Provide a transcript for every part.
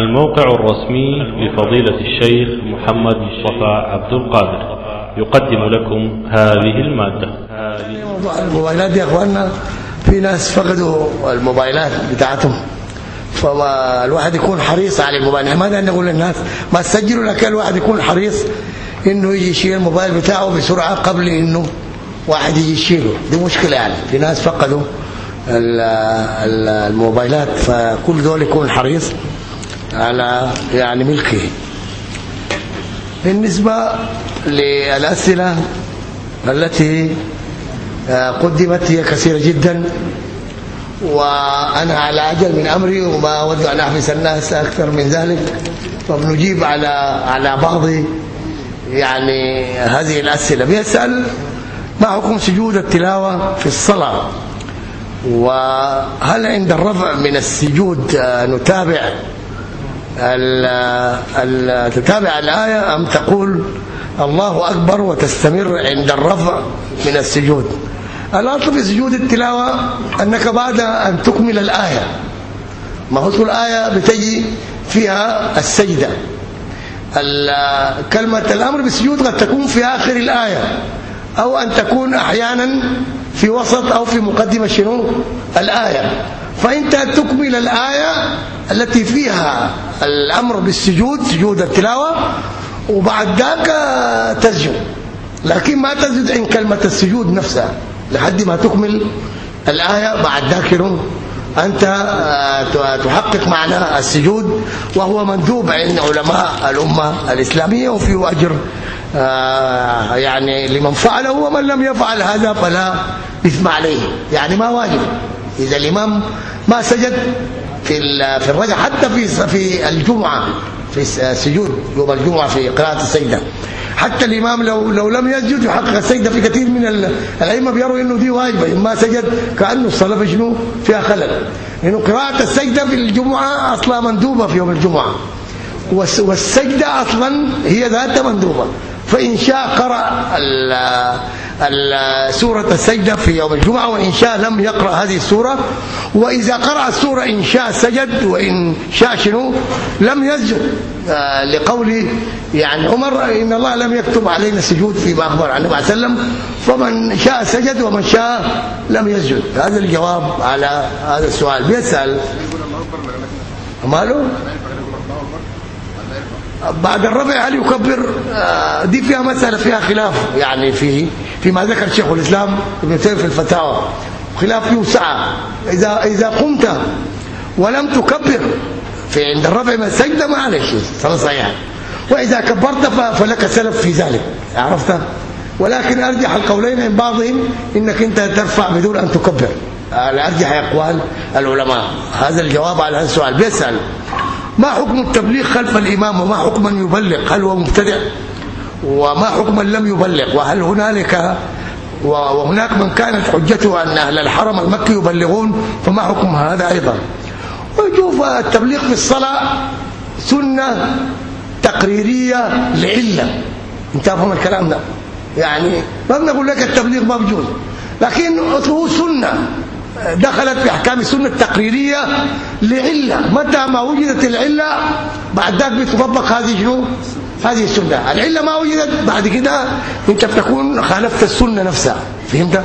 الموقع الرسمي لفضيلة الشيخ محمد مصطفى عبد القادر. يقدم لكم هذه المادة. الموبايلات يا إخواننا في ناس فقدوا الموبايلات بتاعتهم. فما الواحد يكون حريص على الموبايل. ماذا نقول للناس؟ ما تسجلوا لكن الواحد يكون حريص إنه يجي يشيل الموبايل بتاعه بسرعة قبل إنه واحد يجي يشيله. دي مشكلة يعني. في ناس فقدوا ال- ال- الموبايلات فكل دول يكون حريص. على يعني ملكه. بالنسبة للأسئلة التي آه، قدمت هي كثيرة جدا وأنا على عجل من أمري وما أود أن أحبس الناس أكثر من ذلك فبنجيب على على بعض يعني هذه الأسئلة. بيسأل ما حكم سجود التلاوة في الصلاة؟ وهل عند الرفع من السجود آه، نتابع تتابع الآية أم تقول الله أكبر وتستمر عند الرفع من السجود؟ الأصل في سجود التلاوة أنك بعد أن تكمل الآية. ما هو كل آية بتجي فيها السجدة. ال- كلمة الأمر بالسجود قد تكون في آخر الآية أو أن تكون أحيانا في وسط أو في مقدمة شنو؟ الآية. فأنت تكمل الآية التي فيها الأمر بالسجود سجود التلاوة وبعد ذاك تسجد لكن ما تسجد عند كلمة السجود نفسها لحد ما تكمل الآية بعد ذاك أنت آه، تحقق معنى السجود وهو مندوب عند علماء الأمة الإسلامية وفيه أجر آه، يعني لمن فعله ومن لم يفعل هذا فلا إثم عليه. يعني ما واجب. إذا الإمام ما سجد في في الرجع حتى في في الجمعة في السجود يوم الجمعة في قراءة السجدة. حتى الإمام لو لو لم يسجد يحقق السجدة في كثير من ال- الأئمة بيروا إنه دي واجبة. ما سجد كانه الصلاة شنو؟ فيها خلل. انه قراءة السجدة في الجمعة أصلا مندوبة في يوم الجمعة. والس- والسجدة أصلا هي ذاتها مندوبة. فإن شاء قرأ ال- ال- سوره السجدة في يوم الجمعة وإن شاء لم يقرأ هذه السورة. وإذا قرأ السورة إن شاء سجد وإن شاء شنو؟ لم يسجد. آه، لقول يعني عمر إن الله لم يكتب علينا السجود فيما أخبر عن النبي عليه وسلم. فمن شاء سجد ومن شاء لم يسجد. هذا الجواب على هذا السؤال. بيسأل. ماله؟ بعد الرفع هل يكبر؟ آه، دي فيها مسألة فيها خلاف يعني في فيما ذكر شيخ الإسلام ابن تيمية في الفتاوى خلاف فيه سعة إذا إذا قمت ولم تكبر في عند الرفع من السجدة معلش صلاة صحيحة وإذا كبرت ف- فلك سلف في ذلك. عرفت؟ ولكن أرجح القولين عند بعضهم إنك أنت ترفع بدون أن تكبر. على أرجح أقوال العلماء. هذا الجواب على هذا السؤال. بيسأل ما حكم التبليغ خلف الإمام وما حكم من يبلغ؟ هل هو مبتدع؟ وما حكم لم يبلغ. وهل هنالك وهناك من كانت حجته أن أهل الحرم المكي يبلغون؟ فما حكم هذا أيضا؟ ويشوف التبليغ في الصلاة سنة تقريرية لعلة. انت فهم الكلام ده. يعني ما بنقول لك التبليغ ما بجوز لكن هو سنة. دخلت في احكام السنة التقريرية لعلة. متى ما وجدت العلة بعد ذلك بتطبق هذه شنو؟ هذه السنة. العلة ما وجدت. بعد كده انت بتكون خالفت السنة نفسها. فهمت؟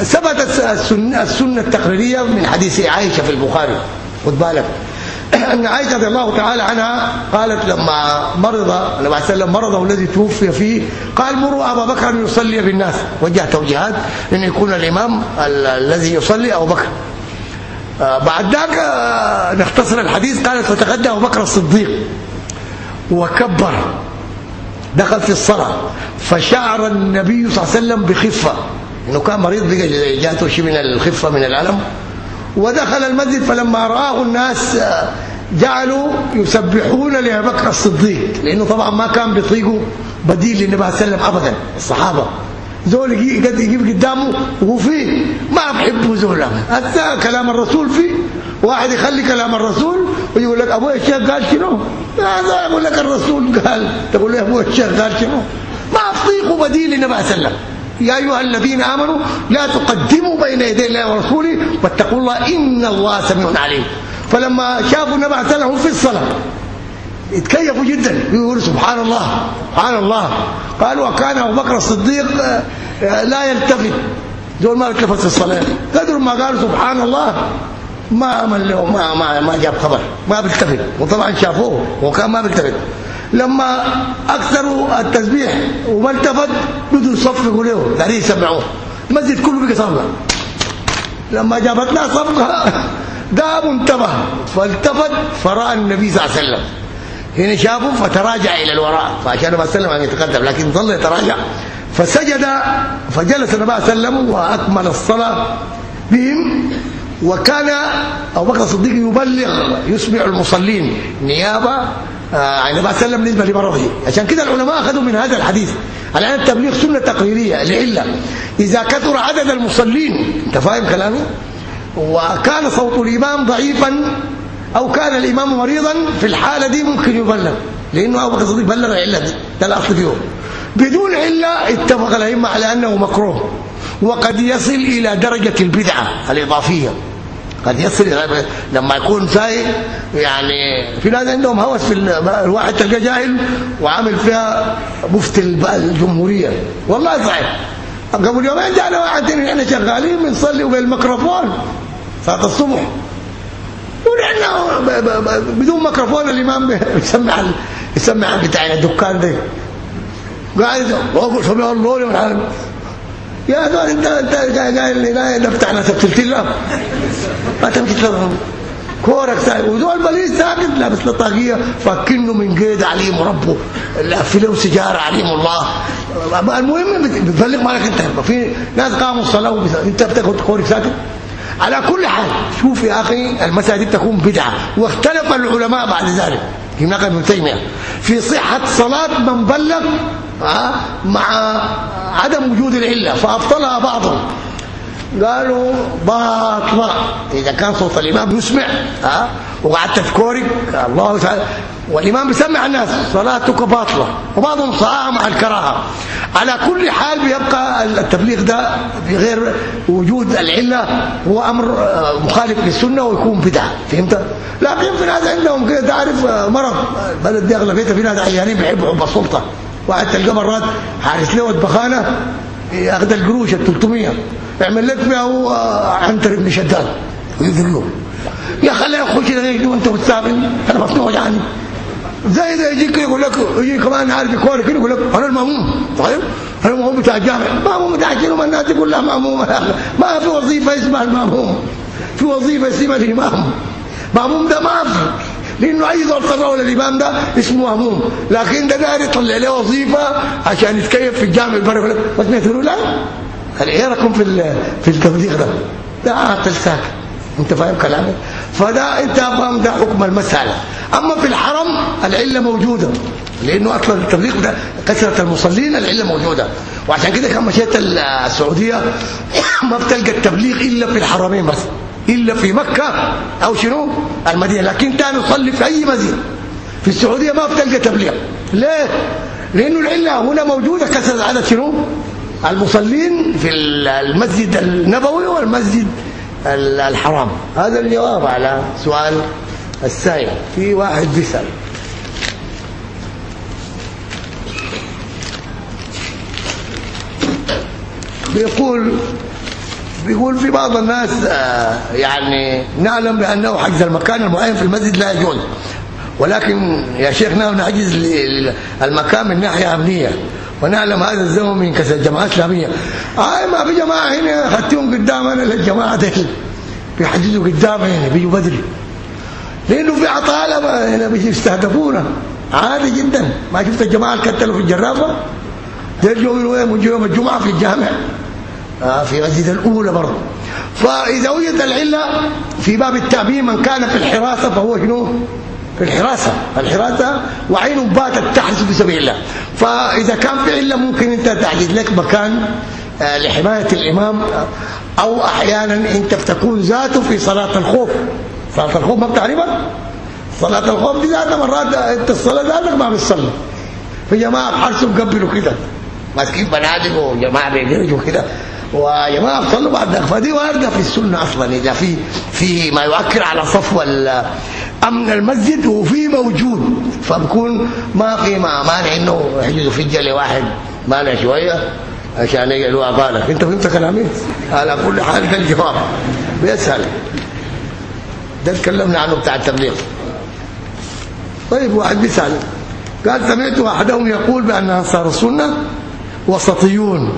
وثبتت السنة السنة التقريرية من حديث عائشة في البخاري. خد بالك. أن عائشة رضي الله تعالى عنها قالت لما مرض النبي عليه وسلم مرضه الذي توفي فيه قال مروا أبا بكر يصلي بالناس. وجه توجيهات إن يكون الإمام ال- الذي يصلي أبو بكر. بعد ذاك آه، نختصر الحديث. قالت فتغدى أبو بكر الصديق وكبر دخل في الصلاة فشعر النبي صلى الله عليه وسلم بخفة. إنه كان مريض جاته شيء من الخفة من الألم. ودخل المسجد فلما رآه الناس آه، جعلوا يسبحون لأبي بكر الصديق. لأنه طبعا ما كان بيطيقوا بديل للنبي عليه وسلم أبدا الصحابة. زول قد يجيب قدامه وهو فيه. ما بحبه زول هذا. كلام الرسول فيه. واحد يخلي كلام الرسول ويقول لك ابويا الشيخ قال شنو؟ هذا يقول لك الرسول قال. تقول له ابويا الشيخ قال شنو؟ ما تطيقوا بديل للنبي عليه وسلم. يا أيها الذين آمنوا لا تقدموا بين يدي الله ورسوله واتقوا الله إن الله سميع عليم. فلما شافوا النبي عليه الصلاه في الصلاة اتكيفوا جدا. يقولوا سبحان الله سبحان الله. قالوا وكان أبو بكر الصديق آه، لا يلتفت. دول ما التفت في الصلاة. قدروا ما قالوا سبحان الله؟ ما له ما ما ما جاب خبر. ما بيلتفت. وطبعا شافوه وكان ما بيلتفت. لما أكثروا التسبيح وما التفت بدوا يصفقوا له قاعدين يسمعوه المسجد كله بقى صلى لما جابتنا صفقة قام انتبه. فالتفت فرأى النبي صلى الله عليه وسلم. هنا شافه فتراجع إلى الوراء. فعشان ما سلم أن يتقدم لكن ظل يتراجع. فسجد فجلس النبي صلى الله عليه وسلم وأكمل الصلاة بهم. وكان أبو بكر الصديق يبلغ يسمع المصلين نيابة آه، عن النبي صلى الله عليه وسلم بالنسبة لمرضه عشان كده العلماء أخذوا من هذا الحديث. على ان التبليغ سنة تقريرية لعلة. إذا كثر عدد المصلين أنت فاهم كلامي؟ وكان صوت الإمام ضعيفا. أو كان الإمام مريضا في الحالة دي ممكن يبلغ لأنه أبو بكر الصديق بلغ العلة دي ده الأصل فيه بدون علة اتفق الأئمة على أنه مكروه وقد يصل إلى درجة البدعة الإضافية. قد يصل لما يكون سايق يعني في ناس عندهم هوس في الواحد تلقى جاهل وعامل فيها مفتي الجمهورية. والله صحيح. قبل يومين جانا واحد إحنا شغالين بنصلي بالميكروفون صلاة الصبح. ونحن بدون ميكروفون الإمام يسمع يسمع بتاع الدكان ده قاعد سمع الله لمن عالم يا دول انت انت قايل لي لا نفتح ناس التلتله ما تمشي تفهم كورك ساكت. ودول بليس ساكت. لابس لطاقيه فكنه من قيد عليه مربو له سيجاره عليهم الله. المهم بتبلغ مالك انت. في ناس قاموا صلاه انت بتاخد كورك ساكت؟ على كل حال. شوف يا أخي المساجد تكون بدعة واختلف العلماء بعد ذلك. في نقل ابن تيمية. في صحة صلاة من بلغ مع عدم وجود العلة فأبطلها بعضهم. قالوا باطلة. إذا كان صوت الإمام يسمع ها وقعدت تذكرك الله تعالى. والإمام بيسمع الناس صلاتك باطلة. وبعضهم صاع مع الكراهة. على كل حال بيبقى التبليغ ده بغير وجود العلة هو أمر آه، مخالف للسنة ويكون بدعة. فهمت؟ لكن في ناس عندهم كده تعرف آه، مرض. البلد دي اغلبيتها في ناس عيانين بيحبوا حب السلطة. واحد تلقى مرات حارس له البخانه ياخذ القروش ال 300 يعمل لك فيها هو عنتر ابن شداد. ويذله يا خليه يخش لك وانت متسابق أنا مفتوح يعني. زي ده يجيك يقول لك يجي كمان عارف يكون كده يقول لك أنا المأموم. طيب؟ أنا المأموم بتاع الجامع. مأموم بتاع شنو الناس له ماموم ما في وظيفة اسمها المأموم. في وظيفة اسمها الإمام. مأموم ده ما في. لأنه أي زول طلعوا للامام ده اسمه مأموم. لكن ده داير يطلع له وظيفة عشان يتكيف في الجامع. البر بس ما لا. إيه رأيكم في في التبليغ ده؟ ده عاقل ساكت. أنت فاهم كلامي فده أنت فاهم ده حكم المسألة. أما في الحرم العلة موجودة لأنه أصلا التبليغ ده كثرة المصلين العلة موجودة. وعشان كده كان مشيت السعودية ما بتلقى التبليغ إلا في الحرمين بس إلا في مكة أو شنو؟ المدينة. لكن تاني تصلي في أي مسجد في السعودية ما بتلقى تبليغ. ليه؟ لأنه العلة هنا موجودة كثرة عدد شنو؟ المصلين في المسجد النبوي والمسجد الحرام. هذا الجواب على سؤال السائل. في واحد بيسأل. بيقول بيقول في بعض الناس آه، يعني نعلم بأنه حجز المكان المعين في المسجد لا يجوز. ولكن يا شيخنا نحجز المكان من ناحية أمنية. ونعلم هذا الزمن من كسر الجماعات الاسلاميه آه ما في جماعة هنا خدتهم قدامنا للجماعة دي بيحجزوا قدامنا بيجوا بدري. لأنه في عطالة هنا بيستهدفونا. عادي جدا. ما شفت الجماعة اللي كتلوا في الجرافه ده؟ يوم الجمعة في الجامع. آه في مسجد الأولى برضه. فإذا وجد العلة في باب التأمين من كان في الحراسة فهو شنو؟ في الحراسة. الحراسة وعين باتت تحرس في سبيل الله. فإذا كان في علة ممكن أنت تحجز لك مكان آه، لحماية الإمام أو أحيانا أنت بتكون ذاته في صلاة الخوف. صلاة الخوف ما بتعرفها؟ صلاة الخوف دي ذاتها مرات انت الصلاة ذاتك ما بتصلي. في جماعة بحرسوا قبلوا كده. ماسكين بنادق وجماعة بيجرجوا كده. وجماعة صلوا بعد فدي واردة في السنة أصلا. إذا في في ما يؤكد على صفو أمن المسجد وفي موجود. فبكون ما في مانع إنه يحجزوا فجه لواحد مانع شوية. عشان يقلوا اطالك أنت فهمت كلامي؟ على كل حال الجواب. بيسهل ده تكلمنا عنه بتاع التبليغ. طيب واحد بيسال قال سمعت أحدهم يقول بأن أنصار السنة وسطيون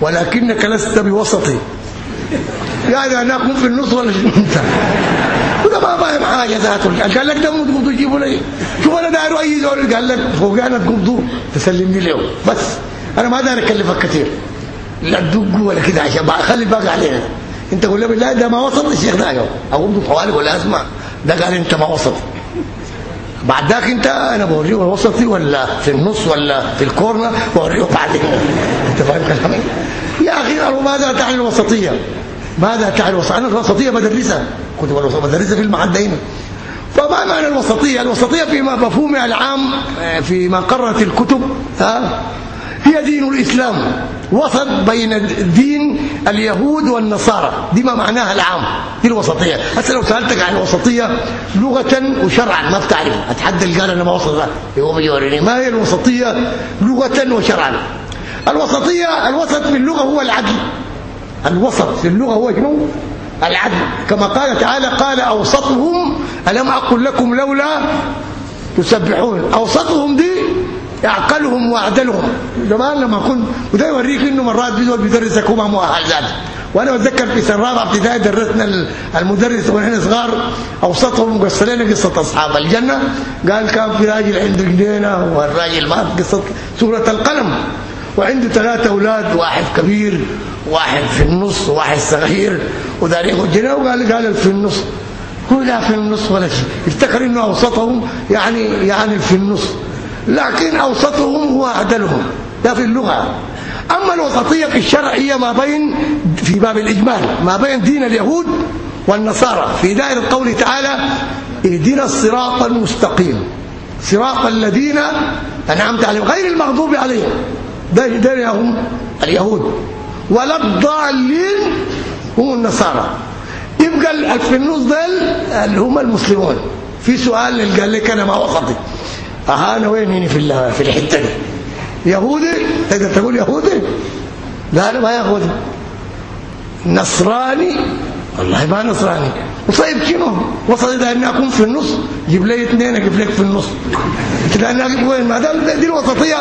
ولكنك لست بوسطي. يعني أنا اكون في النص ولا انت وده ما فاهم حاجة ذاته. قال لك ده تقبضوا تجيبوا لي. شوف أنا داير أي زول. قال لك فوقانا تقبضوا تسلمني له بس أنا ما داير أكلفك كثير. لا تدق ولا كده عشان خلي الباقي علينا. انت قول له بالله ده ما وسط الشيخ ده اقوم طوالي ولا أسمع. ده قال أنت ما وسط بعد ذاك أنت أنا بوريه وسطي ولا في النص ولا في الكورنر بوريه بعدين. أنت فاهم كلامي؟ يا أخي ماذا تعني الوسطية؟ ماذا تعني الوسطية؟ أنا الوسطية بدرسها كنت بدرسها في المعهد دايما. فما معنى الوسطية؟ الوسطية في مفهومها العام فيما قررت الكتب ها؟ هي دين الإسلام. وسط بين دين اليهود والنصارى. دي ما معناها العام. دي الوسطية. هسه لو سألتك عن الوسطية لغة وشرعا ما بتعرف. أتحدى قال أنا ما وسط هو بيوريني ما هي الوسطية؟ لغة وشرعا الوسطية الوسط في اللغة هو العدل. الوسط في اللغة هو شنو؟ العدل. كما قال تعالى قال أوسطهم ألم أقل لكم لولا تسبحون. أوسطهم دي يعقلهم واعدلهم. زمان لما كنت وده يوريك إنه مرات بيدور بيدرسك هو مؤهل ذاته. وأنا بتذكر في سنة رابعة ابتدائي درسنا المدرس وإحنا صغار أوسطهم قص لنا قصة أصحاب الجنة. قال كان في راجل عنده جنينة والراجل ما قصة سورة القلم. وعنده ثلاثة أولاد واحد كبير واحد في النص واحد صغير. وذلك الجنينه وقال قال في النص. لا في النص ولا شيء. افتكر إنه أوسطهم يعني يعني في النص. لكن أوسطهم هو اعدلهم ده في اللغة. أما الوسطية في الشرع هي ما بين في باب الإجمال ما بين دين اليهود والنصارى. في دائرة قوله تعالى اهدنا الصراط المستقيم. صراط الذين أنعمت عليهم غير المغضوب عليهم ده ده هم اليهود. ولا الضالين هم النصارى. يبقى في النص دول اللي هم المسلمون. في سؤال قال لك أنا ما وسطي أها أنا وين هنا في في الحتة دي. يهودي؟ تقدر تقول يهودي؟ لا لا ما يهودي. نصراني؟ والله ما نصراني. وطيب شنو وصل اذا اني اكون في النص. جيب لي اثنين أجيب لك في النص. كده أنا وين؟ ما دي الوسطيه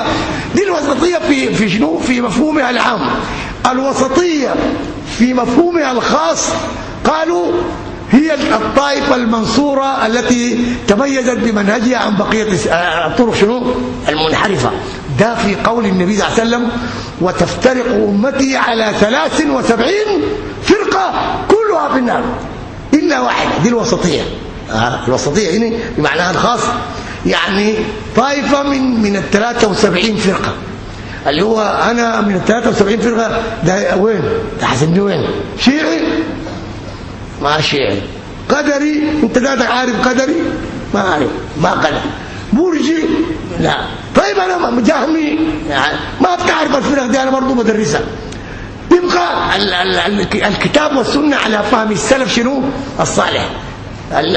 دي الوسطية في في شنو؟ في مفهومها العام. الوسطية في مفهومها الخاص. قالوا هي الطائفة المنصورة التي تميزت بمنهجها عن بقية الطرق شنو؟ المنحرفة. ده في قول النبي صلى الله عليه وسلم وتفترق أمتي على 73 فرقة كلها في النار. إلا واحدة دي الوسطية. آه الوسطية هنا بمعناها الخاص. يعني طائفة من من ال 73 فرقة. اللي هو أنا من ال 73 فرقة ده وين؟ ده حسبني وين؟ شيعي؟ ما شيعي قدري؟ انت ذاتك عارف قدري؟ ما عارف ما قدر. برجي؟ لا. طيب أنا جهمي؟ يعني ما بتعرف الفرق دي أنا برضه بدرسها يبقى ال ال الكتاب والسنة على فهم السلف شنو؟ الصالح.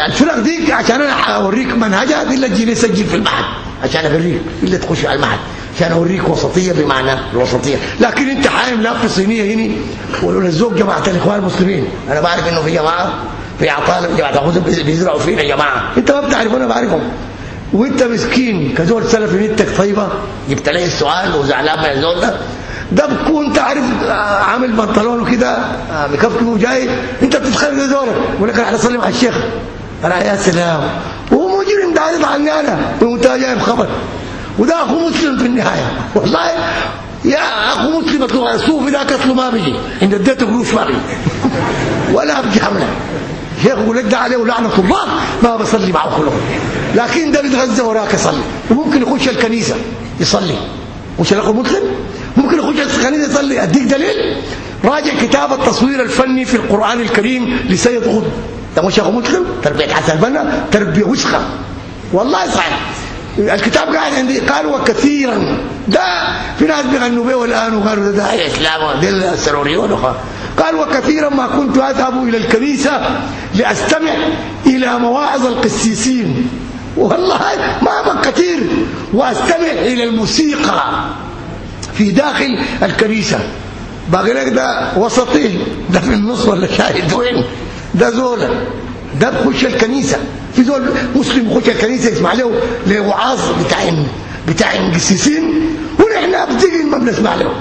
الفرق دي عشان أنا أوريك منهجها دي اللي تجي سجل في المعهد. عشان اوريك اللي تخش على المعهد. عشان أوريك وسطية بمعنى الوسطية. لكن أنت حايم لا في صينية هنا. ولا الزوج جماعة الاخوان المسلمين. أنا بعرف إنه في جماعة. في عطال جماعة. تاخذ بيزرعوا فينا جماعة. أنت ما بتعرف أنا بعرفهم. وأنت مسكين. كزول سلفي نيتك طيبة. جبت لي السؤال وزعلان من الزول ده. ده بكون تعرف عامل بنطلون وكده. مكفكف وجاي. أنت بتتخيل زولك يقول لك أنا اصلي مع الشيخ. أنا يا سلام. وهو مجرم ده عارف عني أنا وانت جايب خبر وده أخو مسلم في النهاية. والله يا أخو مسلم الصوفي ده اصله ما بيجي. إن اديته قروش ما بيجي ولا بيجي حمله شيخ يقول لك ده عليه لعنه الله ما بصلي معه كلهم لكن ده بيتغذى وراك يصلي وممكن يخش الكنيسة يصلي. مش الأخو مسلم؟ ممكن يخش الكنيسة يصلي. أديك دليل؟ راجع كتاب التصوير الفني في القرآن الكريم لسيد قطب ده مش أخو مسلم؟ تربية حسن البنا تربية وسخه والله صحيح. الكتاب قاعد عندي قال وكثيرا ده في ناس بيغنوا به الان وقالوا ده, ده إسلام ده السروريون قال وكثيرا ما كنت أذهب إلى الكنيسة لأستمع إلى مواعظ القسيسين. والله ما كثير. وأستمع إلى الموسيقى في داخل الكنيسة. باقي لك ده وسطي ده في النص ولا شاهد وين؟ ده زول ده بخش الكنيسة. في زول مسلم يخش الكنيسة يسمع له لوعاظ بتاع بتاع القسيسين ونحن بتيجي ما بنسمع له.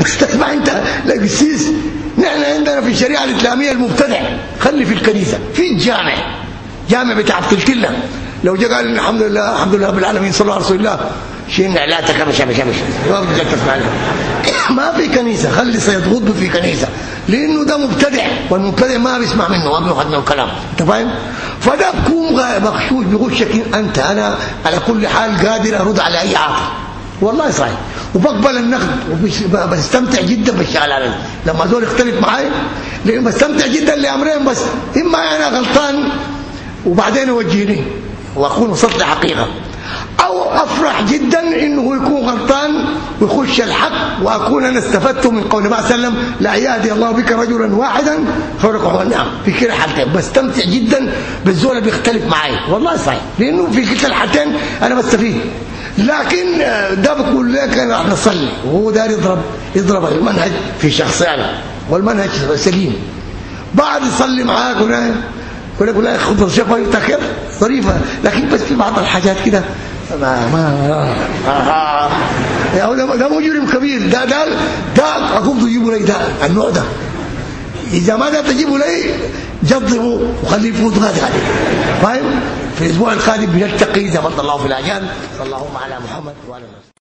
بس تسمع أنت لقسيس نحن عندنا في الشريعة الإسلامية المبتدع. خلي في الكنيسة في الجامع جامع بتاع التلتله لو جاء قال الحمد لله الحمد لله رب العالمين صلى الله عليه رسول الله شيل علاتك مش مش مش تسمع ما في كنيسة. خلي سيد في كنيسة. لأنه ده مبتدع والمبتدع ما بيسمع منه ما بياخذ منه كلام. أنت فاهم؟ فده بكون مغشوش بيغشك أنت أنا على كل حال قادر أرد على أي عاطل والله صحيح. وبقبل النقد وبستمتع جدا بالشغلانه لما زول يختلف معي لأن بستمتع جدا لأمرين بس. إما أنا غلطان وبعدين يوجهني. واكون وصلت لحقيقه أفرح جدا إنه يكون غلطان ويخش الحق وأكون أنا استفدت من قول النبي صلى الله عليه وسلم لا يهدي الله بك رجلا واحدا خيرك النعم في كلا حالتين. بستمتع جدا بالزول اللي بيختلف معي. والله صحيح لأنه في كلا الحالتين أنا بستفيد. لكن ده بقول لك أنا رح نصلي. وهو داير يضرب يضرب المنهج في شخصيانا والمنهج سليم. بعد يصلي معاك ولا يقول لك لا خطبه الشيخ كده ظريفة لكن بس في بعض الحاجات كده. ما ما آه. ده, ده مجرم كبير ده ده ده أقوم تجيبوا لي. ده النوع ده. إذا ما ده تجيبوا لي جذبوا وخليه يفوت غادي عليه. فاهم في الأسبوع القادم بنلتقي. إذا فضل الله في الاجال صلى الله على محمد وعلى